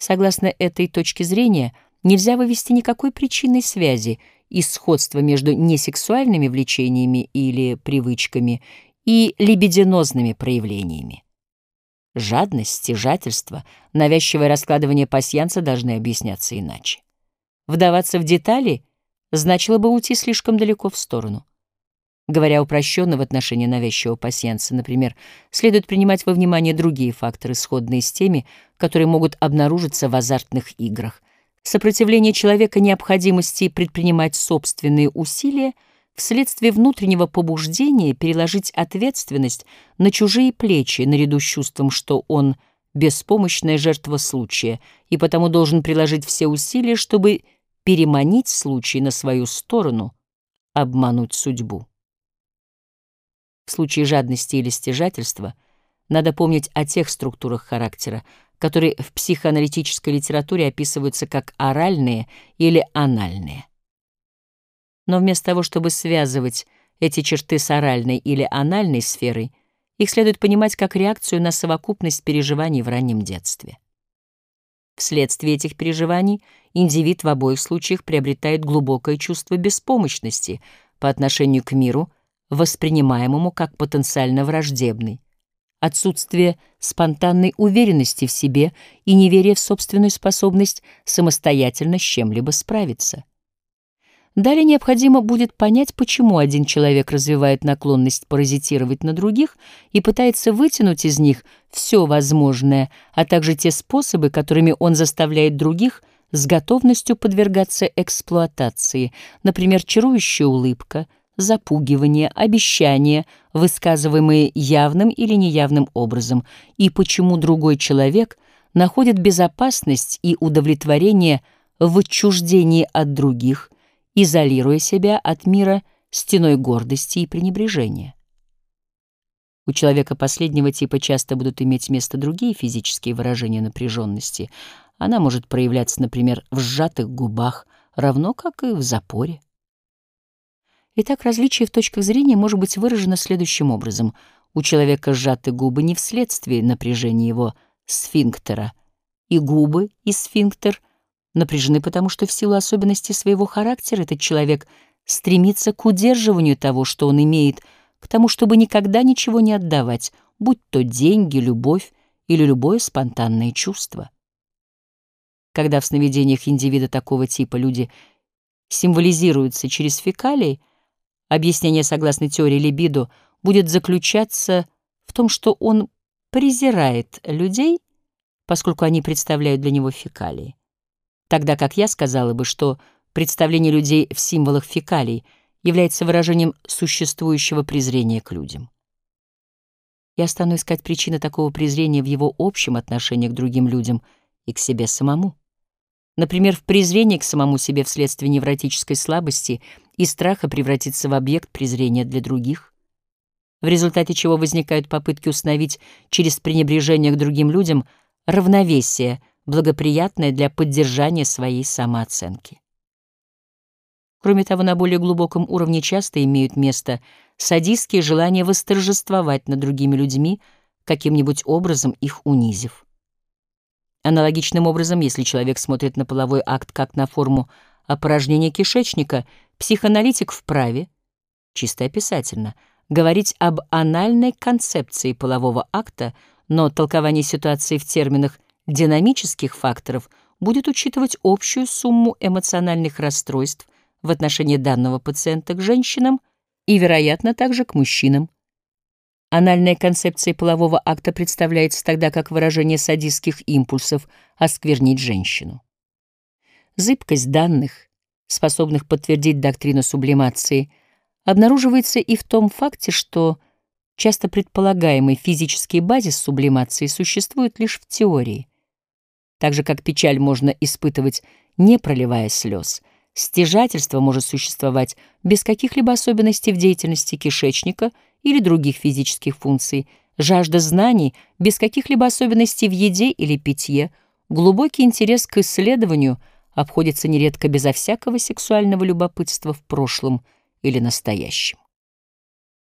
Согласно этой точке зрения, нельзя вывести никакой причинной связи и сходства между несексуальными влечениями или привычками и либидинозными проявлениями. Жадность, стяжательство, навязчивое раскладывание пасьянца должны объясняться иначе. Вдаваться в детали значило бы уйти слишком далеко в сторону. Говоря упрощенно в отношении навязчивого пасьянца, например, следует принимать во внимание другие факторы, сходные с теми, которые могут обнаружиться в азартных играх. Сопротивление человека необходимости предпринимать собственные усилия вследствие внутреннего побуждения переложить ответственность на чужие плечи наряду с чувством, что он беспомощная жертва случая и потому должен приложить все усилия, чтобы переманить случай на свою сторону, обмануть судьбу. В случае жадности или стяжательства надо помнить о тех структурах характера, которые в психоаналитической литературе описываются как оральные или анальные. Но вместо того, чтобы связывать эти черты с оральной или анальной сферой, их следует понимать как реакцию на совокупность переживаний в раннем детстве. Вследствие этих переживаний индивид в обоих случаях приобретает глубокое чувство беспомощности по отношению к миру, воспринимаемому как потенциально враждебный, отсутствие спонтанной уверенности в себе и неверие в собственную способность самостоятельно с чем-либо справиться. Далее необходимо будет понять, почему один человек развивает наклонность паразитировать на других и пытается вытянуть из них все возможное, а также те способы, которыми он заставляет других с готовностью подвергаться эксплуатации, например, чарующая улыбка — запугивание, обещания, высказываемые явным или неявным образом, и почему другой человек находит безопасность и удовлетворение в отчуждении от других, изолируя себя от мира стеной гордости и пренебрежения. У человека последнего типа часто будут иметь место другие физические выражения напряженности. Она может проявляться, например, в сжатых губах, равно как и в запоре. Итак, различие в точках зрения может быть выражено следующим образом. У человека сжаты губы не вследствие напряжения его сфинктера, и губы, и сфинктер напряжены потому, что в силу особенностей своего характера этот человек стремится к удерживанию того, что он имеет, к тому, чтобы никогда ничего не отдавать, будь то деньги, любовь или любое спонтанное чувство. Когда в сновидениях индивида такого типа люди символизируются через фекалии, Объяснение, согласно теории либидо, будет заключаться в том, что он презирает людей, поскольку они представляют для него фекалии. Тогда как я сказала бы, что представление людей в символах фекалий является выражением существующего презрения к людям. Я стану искать причины такого презрения в его общем отношении к другим людям и к себе самому. Например, в презрении к самому себе вследствие невротической слабости и страха превратиться в объект презрения для других, в результате чего возникают попытки установить через пренебрежение к другим людям равновесие, благоприятное для поддержания своей самооценки. Кроме того, на более глубоком уровне часто имеют место садистские желания восторжествовать над другими людьми, каким-нибудь образом их унизив. Аналогичным образом, если человек смотрит на половой акт как на форму опорожнения кишечника, психоаналитик вправе, чисто описательно, говорить об анальной концепции полового акта, но толкование ситуации в терминах динамических факторов будет учитывать общую сумму эмоциональных расстройств в отношении данного пациента к женщинам и, вероятно, также к мужчинам. Анальная концепция полового акта представляется тогда как выражение садистских импульсов осквернить женщину. Зыбкость данных, способных подтвердить доктрину сублимации, обнаруживается и в том факте, что часто предполагаемый физический базис сублимации существует лишь в теории. Так же, как печаль можно испытывать, не проливая слез, стяжательство может существовать без каких-либо особенностей в деятельности кишечника — или других физических функций, жажда знаний без каких-либо особенностей в еде или питье, глубокий интерес к исследованию обходится нередко безо всякого сексуального любопытства в прошлом или настоящем.